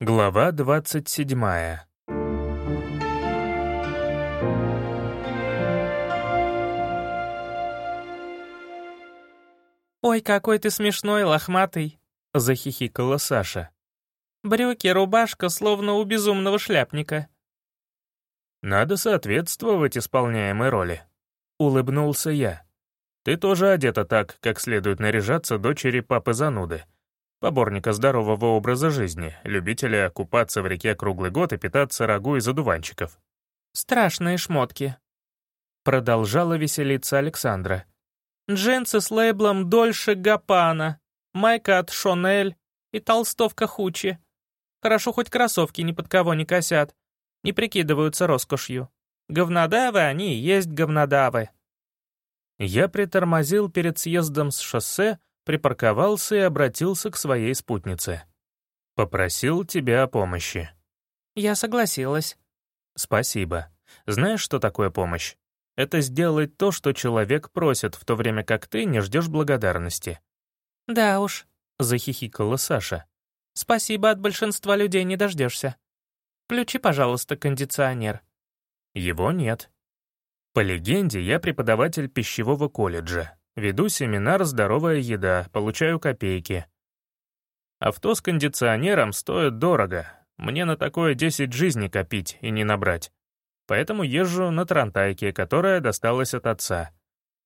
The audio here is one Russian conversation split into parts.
Глава двадцать седьмая. «Ой, какой ты смешной, лохматый!» — захихикала Саша. «Брюки, рубашка, словно у безумного шляпника». «Надо соответствовать исполняемой роли», — улыбнулся я. «Ты тоже одета так, как следует наряжаться дочери папы-зануды, поборника здорового образа жизни, любителя купаться в реке круглый год и питаться рагу из одуванчиков». «Страшные шмотки», — продолжала веселиться Александра. Джинсы с лейблом Дольше Гапана, майка от Шонель и толстовка Хучи. Хорошо, хоть кроссовки ни под кого не косят, не прикидываются роскошью. Говнодавы они и есть говнодавы. Я притормозил перед съездом с шоссе, припарковался и обратился к своей спутнице. Попросил тебя о помощи. Я согласилась. Спасибо. Знаешь, что такое помощь? Это сделать то, что человек просит, в то время как ты не ждешь благодарности. «Да уж», — захихикала Саша. «Спасибо, от большинства людей не дождешься. Включи, пожалуйста, кондиционер». Его нет. По легенде, я преподаватель пищевого колледжа. Веду семинар «Здоровая еда», получаю копейки. Авто с кондиционером стоит дорого. Мне на такое 10 жизней копить и не набрать поэтому езжу на Трантайке, которая досталась от отца.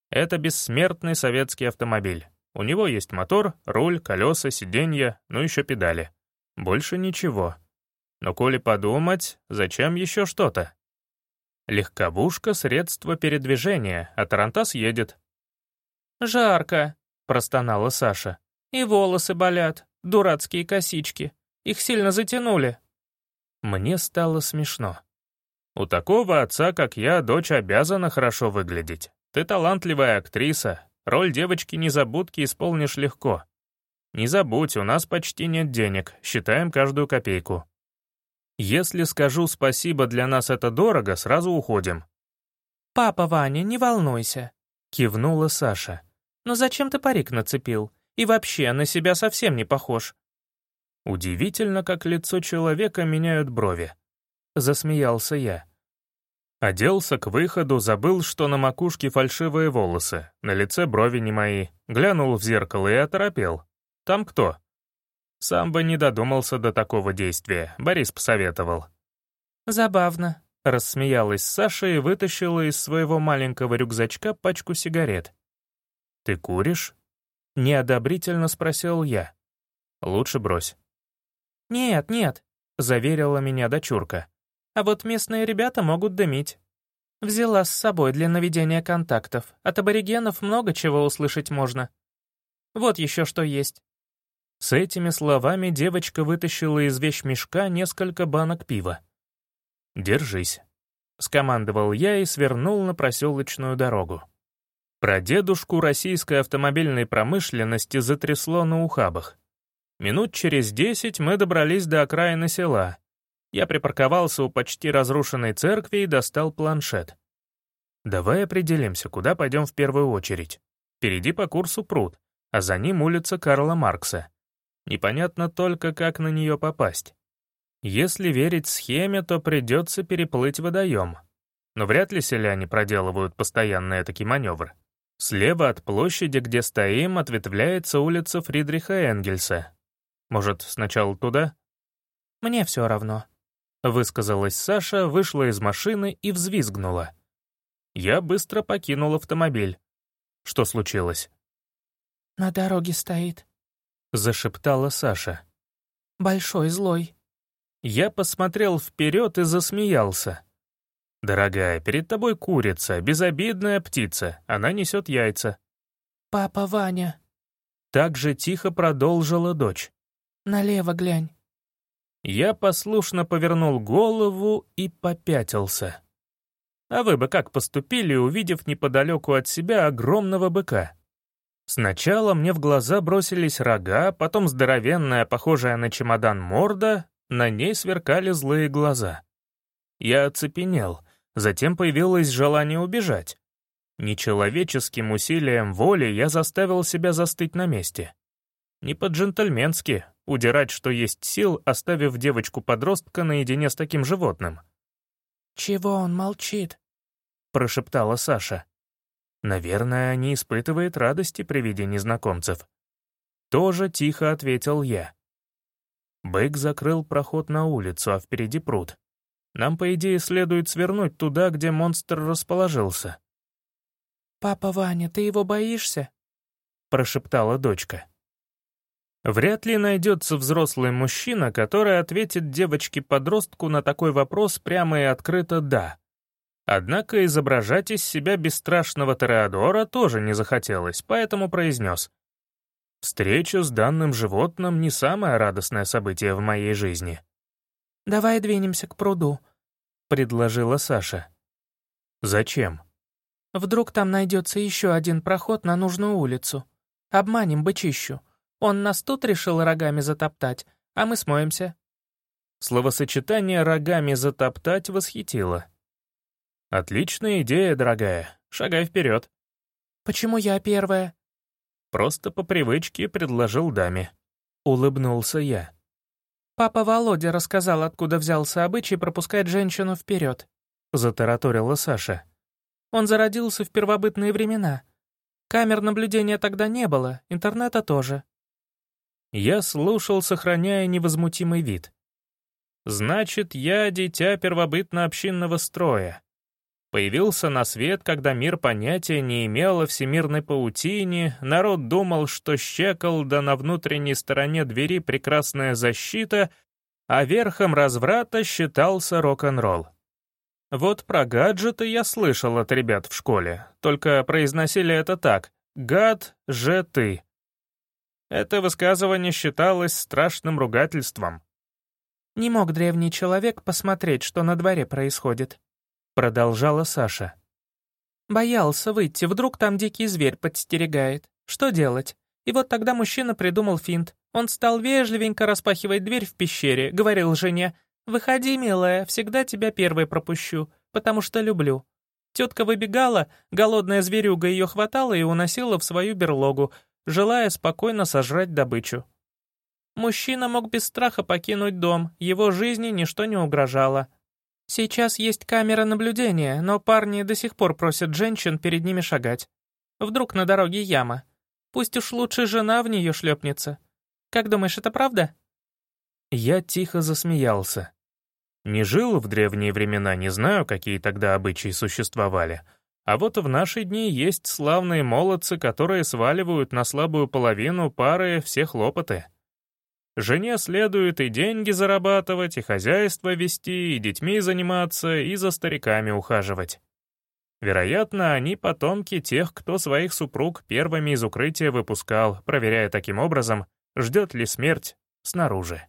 Это бессмертный советский автомобиль. У него есть мотор, руль, колеса, сиденья, ну еще педали. Больше ничего. Но коли подумать, зачем еще что-то? Легковушка — средство передвижения, а Тарантас едет. «Жарко», — простонала Саша. «И волосы болят, дурацкие косички. Их сильно затянули». Мне стало смешно. У такого отца, как я, дочь обязана хорошо выглядеть. Ты талантливая актриса, роль девочки-незабудки исполнишь легко. Не забудь, у нас почти нет денег, считаем каждую копейку. Если скажу спасибо, для нас это дорого, сразу уходим». «Папа, Ваня, не волнуйся», — кивнула Саша. «Но зачем ты парик нацепил? И вообще, на себя совсем не похож». Удивительно, как лицо человека меняют брови. — засмеялся я. Оделся к выходу, забыл, что на макушке фальшивые волосы, на лице брови не мои, глянул в зеркало и оторопел. Там кто? Сам бы не додумался до такого действия, Борис посоветовал. «Забавно», — рассмеялась Саша и вытащила из своего маленького рюкзачка пачку сигарет. «Ты куришь?» — неодобрительно спросил я. «Лучше брось». «Нет, нет», — заверила меня дочурка. А вот местные ребята могут дымить. Взяла с собой для наведения контактов. От аборигенов много чего услышать можно. Вот еще что есть. С этими словами девочка вытащила из вещмешка несколько банок пива. «Держись», — скомандовал я и свернул на проселочную дорогу. Про дедушку российской автомобильной промышленности затрясло на ухабах. Минут через десять мы добрались до окраины села, я припарковался у почти разрушенной церкви и достал планшет. Давай определимся, куда пойдем в первую очередь. Впереди по курсу пруд, а за ним улица Карла Маркса. Непонятно только, как на нее попасть. Если верить схеме, то придется переплыть водоем. Но вряд ли селяне проделывают постоянно такие маневр. Слева от площади, где стоим, ответвляется улица Фридриха Энгельса. Может, сначала туда? Мне все равно, Высказалась Саша, вышла из машины и взвизгнула. Я быстро покинул автомобиль. Что случилось? «На дороге стоит», — зашептала Саша. «Большой злой». Я посмотрел вперед и засмеялся. «Дорогая, перед тобой курица, безобидная птица, она несет яйца». «Папа Ваня». Так же тихо продолжила дочь. «Налево глянь». Я послушно повернул голову и попятился. А вы бы как поступили, увидев неподалеку от себя огромного быка? Сначала мне в глаза бросились рога, потом здоровенная, похожая на чемодан морда, на ней сверкали злые глаза. Я оцепенел, затем появилось желание убежать. Нечеловеческим усилием воли я заставил себя застыть на месте. Не по-джентльменски, удирать, что есть сил, оставив девочку-подростка наедине с таким животным. «Чего он молчит?» — прошептала Саша. «Наверное, не испытывает радости при виде незнакомцев». Тоже тихо ответил я. Бэк закрыл проход на улицу, а впереди пруд. Нам, по идее, следует свернуть туда, где монстр расположился. «Папа Ваня, ты его боишься?» — прошептала дочка. Вряд ли найдется взрослый мужчина, который ответит девочке-подростку на такой вопрос прямо и открыто «да». Однако изображать из себя бесстрашного Тореадора тоже не захотелось, поэтому произнес. «Встреча с данным животным — не самое радостное событие в моей жизни». «Давай двинемся к пруду», — предложила Саша. «Зачем?» «Вдруг там найдется еще один проход на нужную улицу. Обманем бычищу. Он нас тут решил рогами затоптать, а мы смоемся». Словосочетание «рогами затоптать» восхитило. «Отличная идея, дорогая. Шагай вперед». «Почему я первая?» Просто по привычке предложил даме. Улыбнулся я. «Папа Володя рассказал, откуда взялся обычай пропускать женщину вперед», — затараторила Саша. «Он зародился в первобытные времена. Камер наблюдения тогда не было, интернета тоже». Я слушал, сохраняя невозмутимый вид. «Значит, я дитя первобытно-общинного строя. Появился на свет, когда мир понятия не имел о всемирной паутине, народ думал, что щекол да на внутренней стороне двери прекрасная защита, а верхом разврата считался рок-н-ролл. Вот про гаджеты я слышал от ребят в школе, только произносили это так «гад же ты». Это высказывание считалось страшным ругательством. Не мог древний человек посмотреть, что на дворе происходит. Продолжала Саша. Боялся выйти, вдруг там дикий зверь подстерегает. Что делать? И вот тогда мужчина придумал финт. Он стал вежливенько распахивать дверь в пещере, говорил жене, «Выходи, милая, всегда тебя первой пропущу, потому что люблю». Тетка выбегала, голодная зверюга ее хватала и уносила в свою берлогу, желая спокойно сожрать добычу. Мужчина мог без страха покинуть дом, его жизни ничто не угрожало. Сейчас есть камера наблюдения, но парни до сих пор просят женщин перед ними шагать. Вдруг на дороге яма. Пусть уж лучше жена в нее шлепнется. Как думаешь, это правда?» Я тихо засмеялся. Не жил в древние времена, не знаю, какие тогда обычаи существовали. А вот в наши дни есть славные молодцы, которые сваливают на слабую половину пары все хлопоты. Жене следует и деньги зарабатывать, и хозяйство вести, и детьми заниматься, и за стариками ухаживать. Вероятно, они потомки тех, кто своих супруг первыми из укрытия выпускал, проверяя таким образом, ждет ли смерть снаружи.